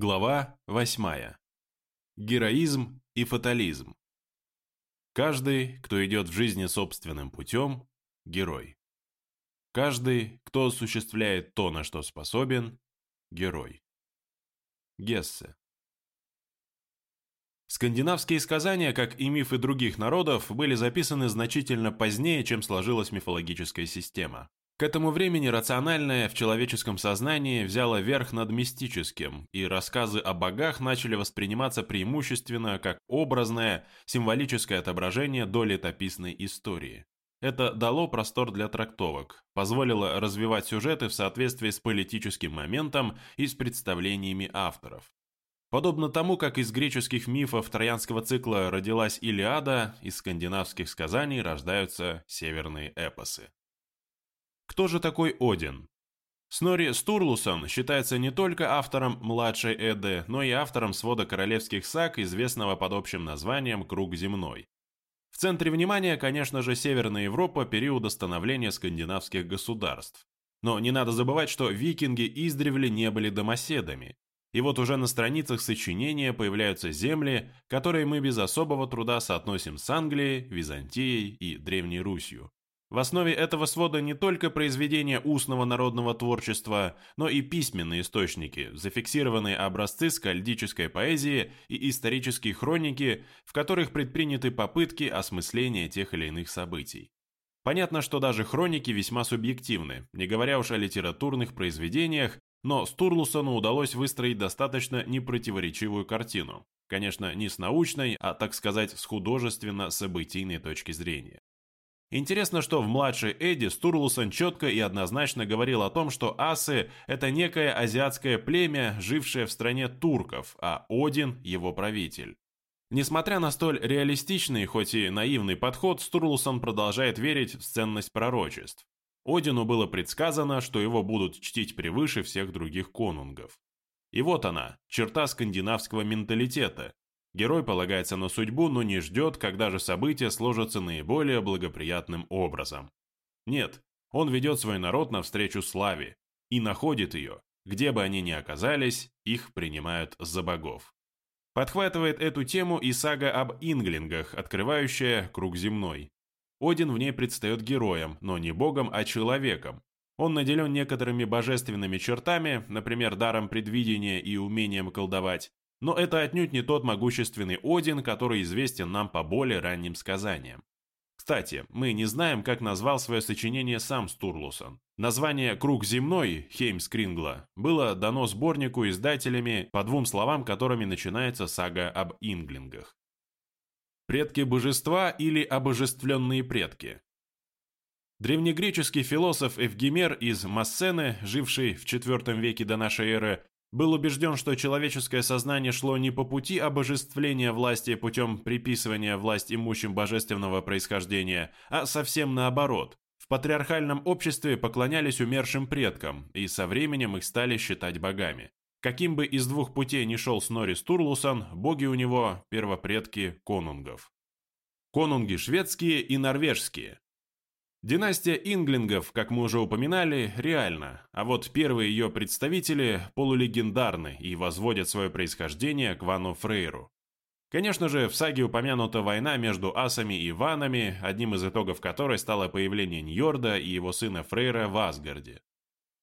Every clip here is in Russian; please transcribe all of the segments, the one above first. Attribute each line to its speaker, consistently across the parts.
Speaker 1: Глава 8. Героизм и фатализм. Каждый, кто идет в жизни собственным путем – герой. Каждый, кто осуществляет то, на что способен – герой. Гессе. Скандинавские сказания, как и мифы других народов, были записаны значительно позднее, чем сложилась мифологическая система. К этому времени рациональное в человеческом сознании взяло верх над мистическим, и рассказы о богах начали восприниматься преимущественно как образное, символическое отображение до летописной истории. Это дало простор для трактовок, позволило развивать сюжеты в соответствии с политическим моментом и с представлениями авторов. Подобно тому, как из греческих мифов троянского цикла родилась Илиада, из скандинавских сказаний рождаются северные эпосы. Кто же такой Один? Снори Стурлусон считается не только автором младшей Эды, но и автором свода королевских саг, известного под общим названием «Круг земной». В центре внимания, конечно же, Северная Европа периода становления скандинавских государств. Но не надо забывать, что викинги издревле не были домоседами. И вот уже на страницах сочинения появляются земли, которые мы без особого труда соотносим с Англией, Византией и Древней Русью. В основе этого свода не только произведения устного народного творчества, но и письменные источники, зафиксированные образцы скальдической поэзии и исторические хроники, в которых предприняты попытки осмысления тех или иных событий. Понятно, что даже хроники весьма субъективны, не говоря уж о литературных произведениях, но Стурлусону удалось выстроить достаточно непротиворечивую картину. Конечно, не с научной, а, так сказать, с художественно-событийной точки зрения. Интересно, что в младшей Эдди Стурлусон четко и однозначно говорил о том, что асы – это некое азиатское племя, жившее в стране турков, а Один – его правитель. Несмотря на столь реалистичный, хоть и наивный подход, Стурлусон продолжает верить в ценность пророчеств. Одину было предсказано, что его будут чтить превыше всех других конунгов. И вот она, черта скандинавского менталитета, Герой полагается на судьбу, но не ждет, когда же события сложатся наиболее благоприятным образом. Нет, он ведет свой народ навстречу славе и находит ее. Где бы они ни оказались, их принимают за богов. Подхватывает эту тему и сага об инглингах, открывающая круг земной. Один в ней предстает героем, но не богом, а человеком. Он наделен некоторыми божественными чертами, например, даром предвидения и умением колдовать, но это отнюдь не тот могущественный Один, который известен нам по более ранним сказаниям. Кстати, мы не знаем, как назвал свое сочинение сам Стурлусон. Название «Круг земной» Хеймскрингла было дано сборнику издателями по двум словам, которыми начинается сага об инглингах. Предки божества или обожествленные предки. Древнегреческий философ Эвгемер из Массены, живший в IV веке до нашей эры, был убежден, что человеческое сознание шло не по пути обожествления власти путем приписывания власть имущим божественного происхождения, а совсем наоборот. В патриархальном обществе поклонялись умершим предкам, и со временем их стали считать богами. Каким бы из двух путей ни шел Снори Стурлусон, боги у него – первопредки конунгов. Конунги шведские и норвежские, Династия инглингов, как мы уже упоминали, реальна, а вот первые ее представители полулегендарны и возводят свое происхождение к Вану Фрейру. Конечно же, в саге упомянута война между асами и ванами, одним из итогов которой стало появление Ньорда и его сына Фрейра в Асгарде.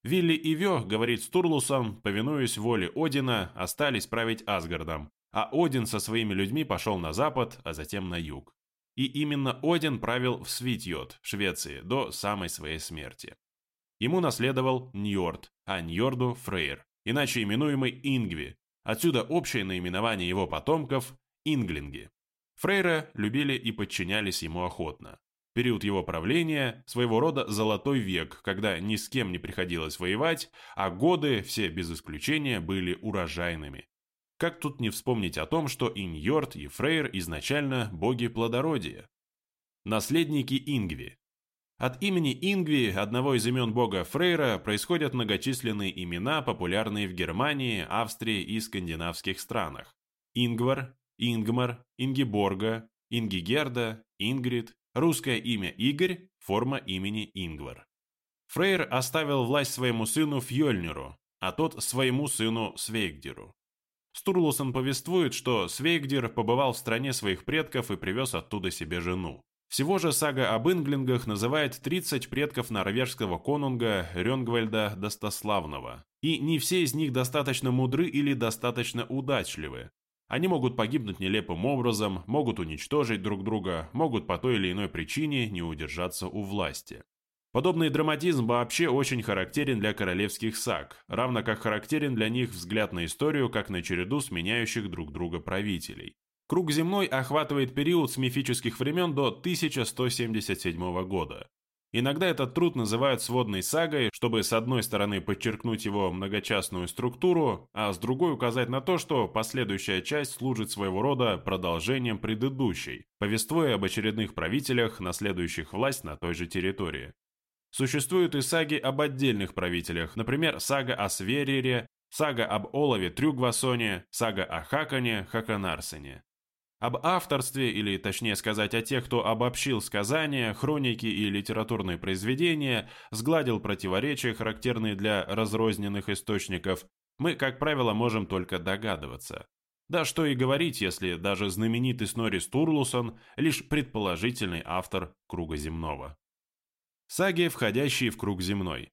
Speaker 1: Вилли и Вё, говорит Стурлусом, повинуясь воле Одина, остались править Асгардом, а Один со своими людьми пошел на запад, а затем на юг. И именно Один правил в Свитьот, Швеции, до самой своей смерти. Ему наследовал Ньорд, а Ньорду – Фрейр, иначе именуемый Ингви. Отсюда общее наименование его потомков – Инглинги. Фрейра любили и подчинялись ему охотно. Период его правления – своего рода золотой век, когда ни с кем не приходилось воевать, а годы, все без исключения, были урожайными. Как тут не вспомнить о том, что и Ньорд, и Фрейр изначально боги плодородия? Наследники Ингви. От имени Ингви, одного из имен бога Фрейра, происходят многочисленные имена, популярные в Германии, Австрии и скандинавских странах. Ингвар, Ингмар, Ингиборга, Ингигерда, Ингрид, русское имя Игорь, форма имени Ингвар. Фрейр оставил власть своему сыну Фьёльниру, а тот своему сыну Свейгдеру. Стурлусон повествует, что Свейгдир побывал в стране своих предков и привез оттуда себе жену. Всего же сага об инглингах называет 30 предков норвежского конунга Рёнгвальда Достославного. И не все из них достаточно мудры или достаточно удачливы. Они могут погибнуть нелепым образом, могут уничтожить друг друга, могут по той или иной причине не удержаться у власти. Подобный драматизм вообще очень характерен для королевских саг, равно как характерен для них взгляд на историю как на череду сменяющих друг друга правителей. Круг земной охватывает период с мифических времен до 1177 года. Иногда этот труд называют сводной сагой, чтобы с одной стороны подчеркнуть его многочастную структуру, а с другой указать на то, что последующая часть служит своего рода продолжением предыдущей, повествуя об очередных правителях, наследующих власть на той же территории. Существуют и саги об отдельных правителях, например, сага о Сверере, сага об Олове Трюгвасоне, сага о Хакане, Хаканарсене. Об авторстве, или точнее сказать о тех, кто обобщил сказания, хроники и литературные произведения, сгладил противоречия, характерные для разрозненных источников, мы, как правило, можем только догадываться. Да что и говорить, если даже знаменитый Снори Стурлусон – лишь предположительный автор «Круга земного». Саги, входящие в круг земной.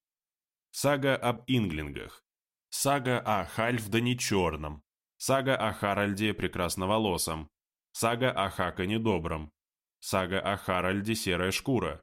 Speaker 1: Сага об инглингах. Сага о Хальфдане Черном. Сага о Харальде Прекрасноволосом. Сага о Хакане Добром. Сага о Харальде Серая Шкура.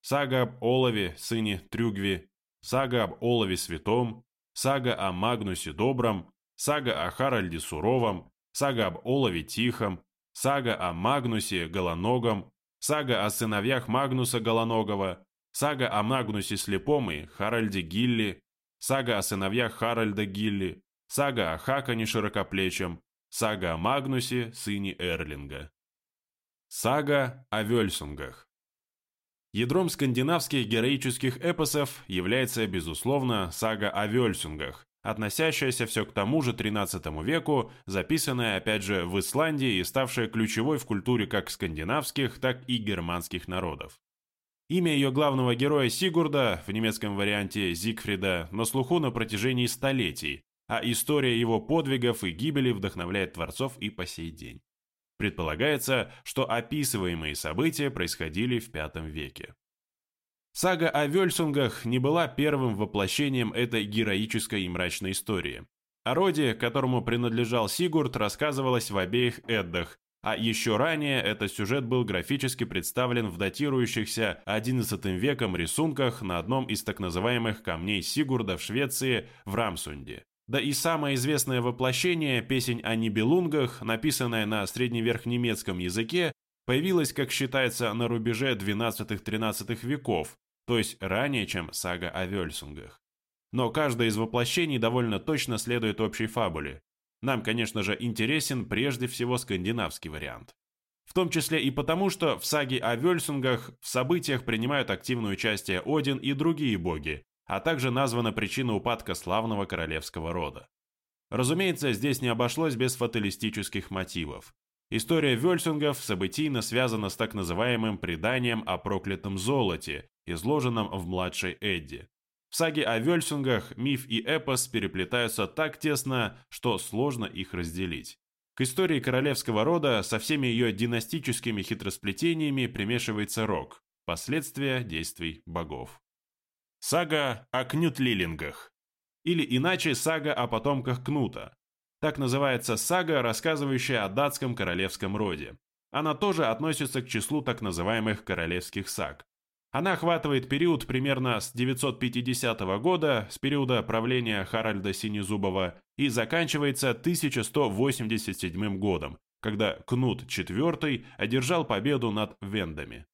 Speaker 1: Сага об Олове, сыне Трюгви. Сага об Олове Святом. Сага о Магнусе Добром. Сага о Харальде Суровом. Сага об Олове Тихом. Сага о Магнусе Голоногом. Сага о сыновьях Магнуса Голоногова. Сага о Магнусе Слепом и Харальде Гилли. Сага о сыновьях Харальда Гилли. Сага о Хакане Широкоплечем. Сага о Магнусе, сыне Эрлинга. Сага о Вельсунгах. Ядром скандинавских героических эпосов является, безусловно, сага о Вельсунгах, относящаяся все к тому же XIII веку, записанная, опять же, в Исландии и ставшая ключевой в культуре как скандинавских, так и германских народов. Имя ее главного героя Сигурда, в немецком варианте Зигфрида, на слуху на протяжении столетий, а история его подвигов и гибели вдохновляет творцов и по сей день. Предполагается, что описываемые события происходили в V веке. Сага о Вельсунгах не была первым воплощением этой героической и мрачной истории. О роде, которому принадлежал Сигурд, рассказывалось в обеих Эддах, а еще ранее этот сюжет был графически представлен в датирующихся XI веком рисунках на одном из так называемых камней Сигурда в Швеции в Рамсунде. Да и самое известное воплощение, песень о Нибелунгах, написанная на средневерхнемецком языке, появилась, как считается, на рубеже XII-XIII веков, то есть ранее, чем сага о Вельсунгах. Но каждое из воплощений довольно точно следует общей фабуле. Нам, конечно же, интересен прежде всего скандинавский вариант. В том числе и потому, что в саге о Вельсунгах в событиях принимают активное участие Один и другие боги, а также названа причина упадка славного королевского рода. Разумеется, здесь не обошлось без фаталистических мотивов. История Вельсунгов событийно связана с так называемым преданием о проклятом золоте, изложенном в младшей Эдди. В саге о Вельсунгах миф и эпос переплетаются так тесно, что сложно их разделить. К истории королевского рода со всеми ее династическими хитросплетениями примешивается рок, последствия действий богов. Сага о Кнютлилингах. Или иначе сага о потомках Кнута. Так называется сага, рассказывающая о датском королевском роде. Она тоже относится к числу так называемых королевских саг. Она охватывает период примерно с 950 года, с периода правления Харальда Синезубова, и заканчивается 1187 годом, когда Кнут IV одержал победу над вендами.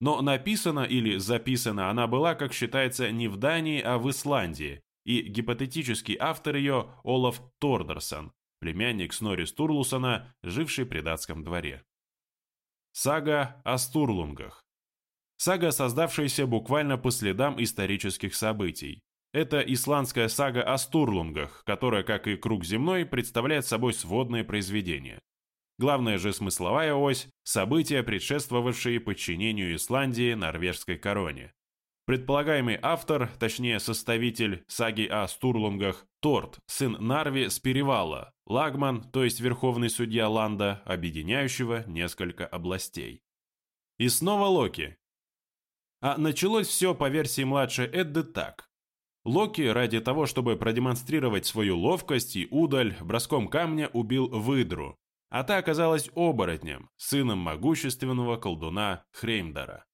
Speaker 1: Но написана или записана она была, как считается, не в Дании, а в Исландии, и гипотетический автор ее Олаф Тордерсон, племянник Снори Стурлусона, живший при датском дворе. Сага о Стурлунгах. Сага, создавшаяся буквально по следам исторических событий. Это исландская сага о Стурлунгах, которая, как и Круг земной, представляет собой сводное произведение. Главная же смысловая ось – события, предшествовавшие подчинению Исландии норвежской короне. Предполагаемый автор, точнее составитель саги о Стурлунгах, Торт, сын Нарви с Перевала, Лагман, то есть верховный судья Ланда, объединяющего несколько областей. И снова Локи. А началось все по версии младшей Эдды так. Локи ради того, чтобы продемонстрировать свою ловкость и удаль, броском камня убил выдру, а та оказалась оборотнем, сыном могущественного колдуна Хреймдара.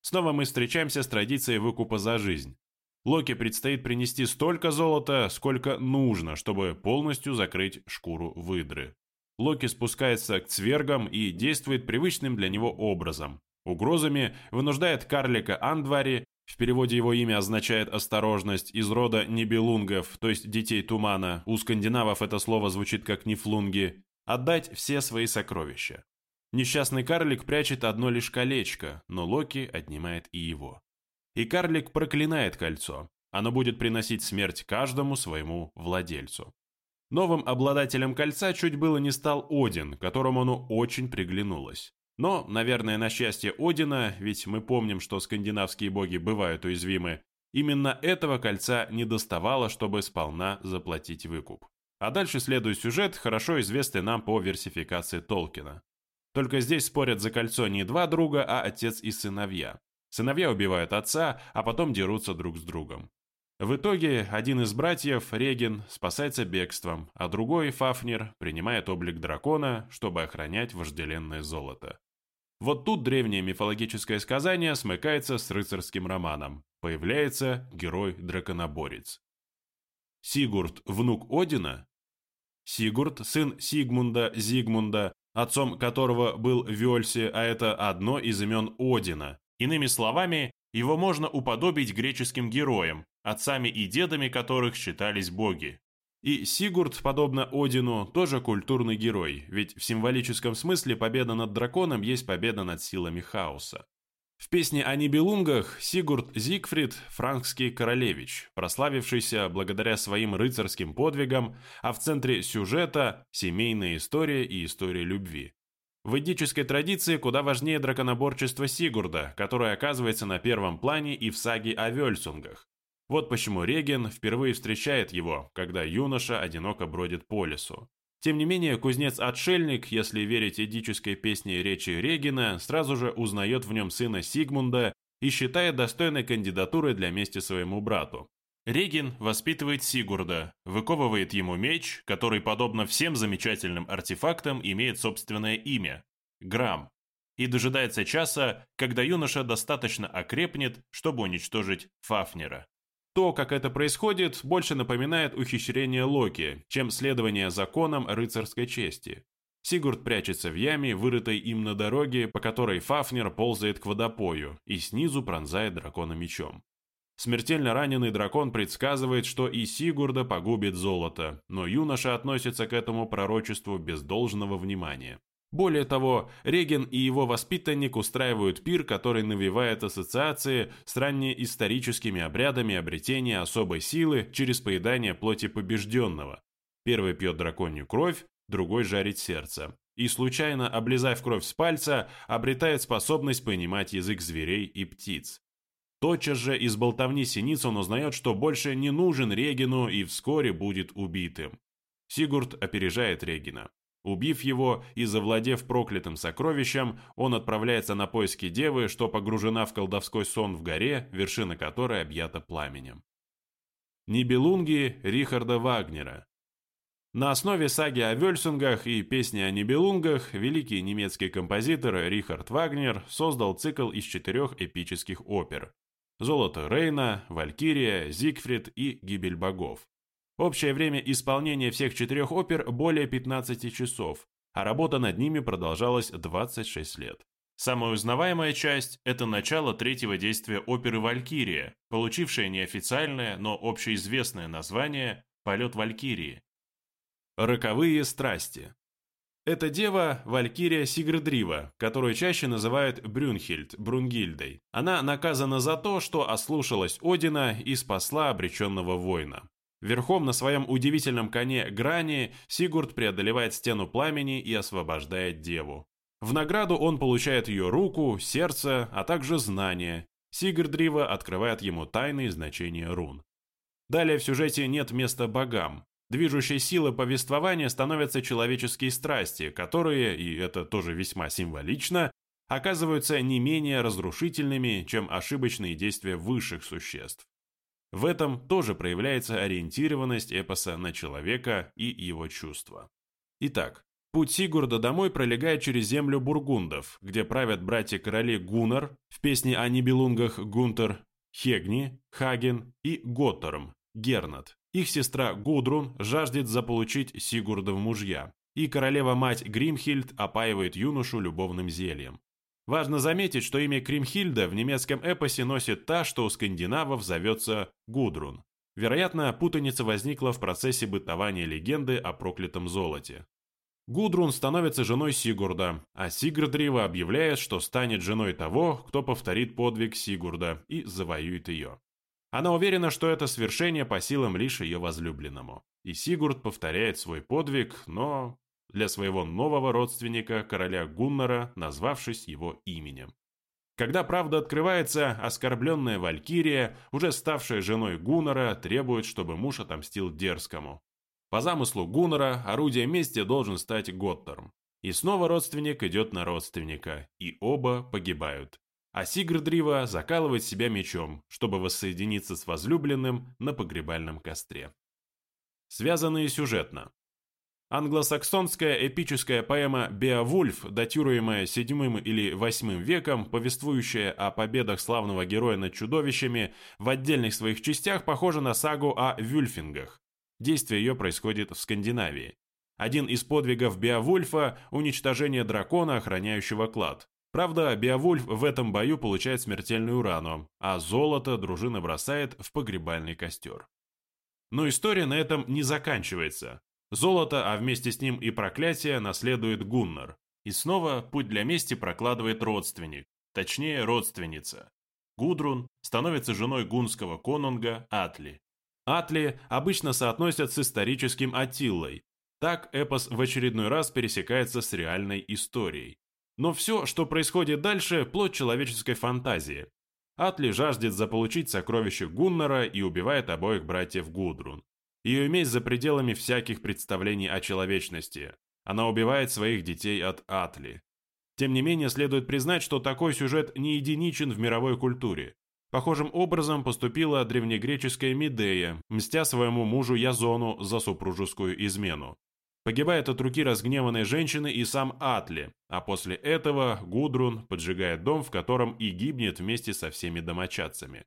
Speaker 1: Снова мы встречаемся с традицией выкупа за жизнь. Локи предстоит принести столько золота, сколько нужно, чтобы полностью закрыть шкуру выдры. Локи спускается к цвергам и действует привычным для него образом. Угрозами вынуждает карлика Андвари, в переводе его имя означает «осторожность», из рода небелунгов, то есть детей тумана, у скандинавов это слово звучит как нефлунги, отдать все свои сокровища. Несчастный карлик прячет одно лишь колечко, но Локи отнимает и его. И карлик проклинает кольцо. Оно будет приносить смерть каждому своему владельцу. Новым обладателем кольца чуть было не стал Один, которому оно очень приглянулось. Но, наверное, на счастье Одина, ведь мы помним, что скандинавские боги бывают уязвимы, именно этого кольца не доставало, чтобы сполна заплатить выкуп. А дальше следует сюжет, хорошо известный нам по версификации Толкина. Только здесь спорят за кольцо не два друга, а отец и сыновья. Сыновья убивают отца, а потом дерутся друг с другом. В итоге один из братьев, Реген, спасается бегством, а другой, Фафнер, принимает облик дракона, чтобы охранять вожделенное золото. Вот тут древнее мифологическое сказание смыкается с рыцарским романом. Появляется герой-драконоборец. Сигурд – внук Одина? Сигурд – сын Сигмунда Зигмунда, отцом которого был Вельси, а это одно из имен Одина. Иными словами, его можно уподобить греческим героям, отцами и дедами которых считались боги. И Сигурд, подобно Одину, тоже культурный герой, ведь в символическом смысле победа над драконом есть победа над силами хаоса. В песне о Нибелунгах Сигурд Зигфрид – франкский королевич, прославившийся благодаря своим рыцарским подвигам, а в центре сюжета – семейная история и история любви. В эдической традиции куда важнее драконоборчество Сигурда, которое оказывается на первом плане и в саге о Вельсунгах. Вот почему Реген впервые встречает его, когда юноша одиноко бродит по лесу. Тем не менее, кузнец-отшельник, если верить эдической песне речи Регина, сразу же узнает в нем сына Сигмунда и считает достойной кандидатурой для мести своему брату. Регин воспитывает Сигурда, выковывает ему меч, который, подобно всем замечательным артефактам, имеет собственное имя – Грам, и дожидается часа, когда юноша достаточно окрепнет, чтобы уничтожить Фафнера. То, как это происходит, больше напоминает ухищрение Локи, чем следование законам рыцарской чести. Сигурд прячется в яме, вырытой им на дороге, по которой Фафнер ползает к водопою и снизу пронзает дракона мечом. Смертельно раненый дракон предсказывает, что и Сигурда погубит золото, но юноша относится к этому пророчеству без должного внимания. Более того, Реген и его воспитанник устраивают пир, который навевает ассоциации с раннеисторическими обрядами обретения особой силы через поедание плоти побежденного. Первый пьет драконью кровь, другой жарит сердце. И случайно, облизав кровь с пальца, обретает способность понимать язык зверей и птиц. Тотчас же из болтовни синиц он узнает, что больше не нужен Регину и вскоре будет убитым. Сигурд опережает Регина. Убив его и завладев проклятым сокровищем, он отправляется на поиски девы, что погружена в колдовской сон в горе, вершина которой объята пламенем. Нибелунги Рихарда Вагнера На основе саги о Вельсунгах и песни о Нибелунгах великий немецкий композитор Рихард Вагнер создал цикл из четырех эпических опер «Золото Рейна», «Валькирия», «Зигфрид» и «Гибель богов». Общее время исполнения всех четырех опер более 15 часов, а работа над ними продолжалась 26 лет. Самая узнаваемая часть – это начало третьего действия оперы «Валькирия», получившее неофициальное, но общеизвестное название «Полет Валькирии». Роковые страсти. Это дева Валькирия Сигрдрива, которую чаще называют Брюнхильд, Брунгильдой. Она наказана за то, что ослушалась Одина и спасла обреченного воина. Верхом на своем удивительном коне Грани Сигурд преодолевает стену пламени и освобождает деву. В награду он получает ее руку, сердце, а также знания. Сигрдрива открывает ему тайные значения рун. Далее в сюжете нет места богам. Движущей силой повествования становятся человеческие страсти, которые, и это тоже весьма символично, оказываются не менее разрушительными, чем ошибочные действия высших существ. В этом тоже проявляется ориентированность эпоса на человека и его чувства. Итак, путь Сигурда домой пролегает через землю бургундов, где правят братья-короли Гуннар, в песне о Нибелунгах Гунтер, Хегни, Хаген и Готтерм, Гернат. Их сестра Гудрун жаждет заполучить Сигурда в мужья, и королева-мать Гримхильд опаивает юношу любовным зельем. Важно заметить, что имя Кримхильда в немецком эпосе носит та, что у скандинавов зовется Гудрун. Вероятно, путаница возникла в процессе бытования легенды о проклятом золоте. Гудрун становится женой Сигурда, а Сигрдрива объявляет, что станет женой того, кто повторит подвиг Сигурда и завоюет ее. Она уверена, что это свершение по силам лишь ее возлюбленному. И Сигурд повторяет свой подвиг, но для своего нового родственника, короля Гуннара, назвавшись его именем. Когда правда открывается, оскорбленная Валькирия, уже ставшая женой Гуннара, требует, чтобы муж отомстил дерзкому. По замыслу Гуннара, орудие мести должен стать Готтерм. И снова родственник идет на родственника, и оба погибают. А Сигрдрива закалывает себя мечом, чтобы воссоединиться с возлюбленным на погребальном костре. Связанные сюжетно. Англосаксонская эпическая поэма «Беовульф», датируемая VII или VIII веком, повествующая о победах славного героя над чудовищами, в отдельных своих частях похожа на сагу о вюльфингах. Действие ее происходит в Скандинавии. Один из подвигов Беовульфа – уничтожение дракона, охраняющего клад. Правда, Беовульф в этом бою получает смертельную рану, а золото дружина бросает в погребальный костер. Но история на этом не заканчивается. Золото, а вместе с ним и проклятие, наследует Гуннар. И снова путь для мести прокладывает родственник, точнее родственница. Гудрун становится женой гунского конунга Атли. Атли обычно соотносят с историческим Атиллой. Так эпос в очередной раз пересекается с реальной историей. Но все, что происходит дальше, плод человеческой фантазии. Атли жаждет заполучить сокровище Гуннара и убивает обоих братьев Гудрун. Ее месть за пределами всяких представлений о человечности. Она убивает своих детей от Атли. Тем не менее, следует признать, что такой сюжет не единичен в мировой культуре. Похожим образом поступила древнегреческая Медея, мстя своему мужу Язону за супружескую измену. Погибает от руки разгневанной женщины и сам Атли, а после этого Гудрун поджигает дом, в котором и гибнет вместе со всеми домочадцами.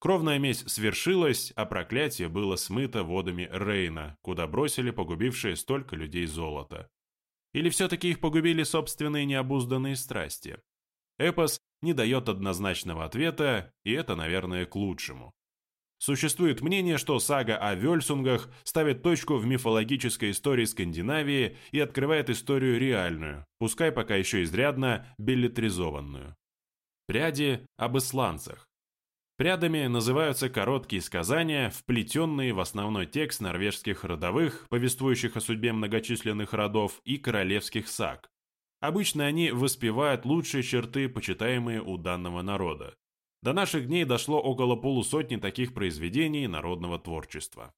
Speaker 1: Кровная месть свершилась, а проклятие было смыто водами Рейна, куда бросили погубившие столько людей золото. Или все-таки их погубили собственные необузданные страсти? Эпос не дает однозначного ответа, и это, наверное, к лучшему. Существует мнение, что сага о Вельсунгах ставит точку в мифологической истории Скандинавии и открывает историю реальную, пускай пока еще изрядно билетризованную. Пряди об исландцах. Прядами называются короткие сказания, вплетенные в основной текст норвежских родовых, повествующих о судьбе многочисленных родов и королевских саг. Обычно они воспевают лучшие черты, почитаемые у данного народа. До наших дней дошло около полусотни таких произведений народного творчества.